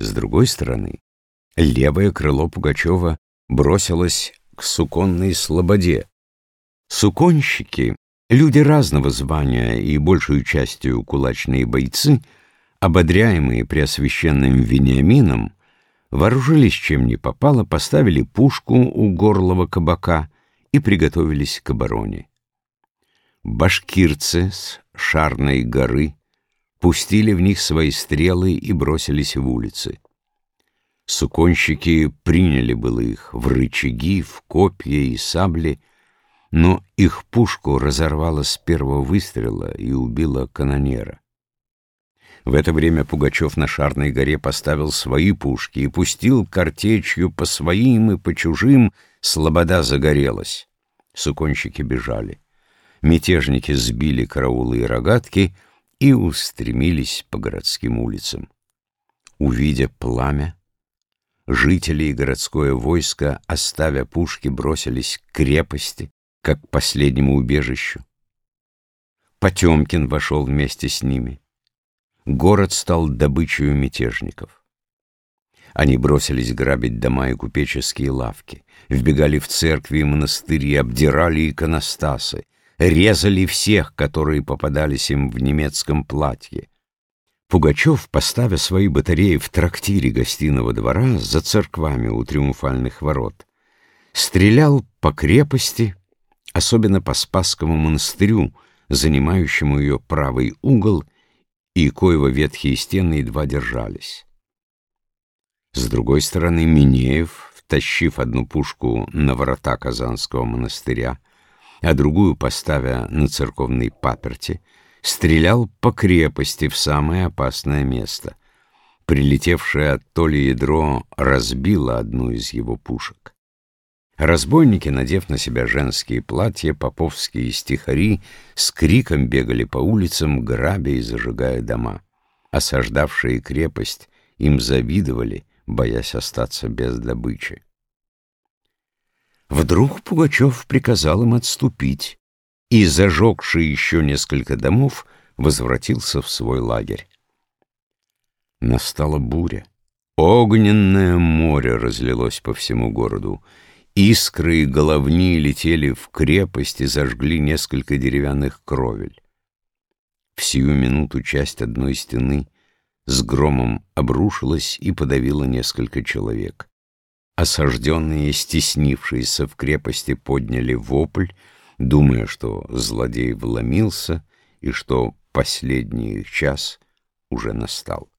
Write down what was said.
С другой стороны, левое крыло Пугачева бросилось к суконной слободе. Суконщики, люди разного звания и большую частью кулачные бойцы, ободряемые преосвященным Вениамином, вооружились чем ни попало, поставили пушку у горлого кабака и приготовились к обороне. Башкирцы с Шарной горы пустили в них свои стрелы и бросились в улицы. Суконщики приняли было их в рычаги, в копья и сабли, но их пушку разорвало с первого выстрела и убило канонера. В это время Пугачев на Шарной горе поставил свои пушки и пустил картечью по своим и по чужим, слобода загорелась. Суконщики бежали. Мятежники сбили караулы и рогатки и устремились по городским улицам. Увидя пламя, жители и городское войско, оставя пушки, бросились к крепости, как к последнему убежищу. Потемкин вошел вместе с ними. Город стал добычей мятежников. Они бросились грабить дома и купеческие лавки, вбегали в церкви и монастыри, обдирали иконостасы, резали всех, которые попадались им в немецком платье. Пугачев, поставя свои батареи в трактире гостиного двора за церквами у триумфальных ворот, стрелял по крепости, особенно по Спасскому монастырю, занимающему ее правый угол, и коего ветхие стены едва держались. С другой стороны, Минеев, втащив одну пушку на ворота Казанского монастыря, а другую поставя на церковной паперти, стрелял по крепости в самое опасное место. Прилетевшее от Толи ядро разбило одну из его пушек. Разбойники, надев на себя женские платья, поповские стихари, с криком бегали по улицам, грабя и зажигая дома. Осаждавшие крепость им завидовали, боясь остаться без добычи. Вдруг Пугачев приказал им отступить, и, зажегший еще несколько домов, возвратился в свой лагерь. Настала буря. Огненное море разлилось по всему городу. Искры и головни летели в крепость и зажгли несколько деревянных кровель. В сию минуту часть одной стены с громом обрушилась и подавила несколько человек. Осажденные, стеснившиеся в крепости, подняли вопль, думая, что злодей вломился и что последний час уже настал.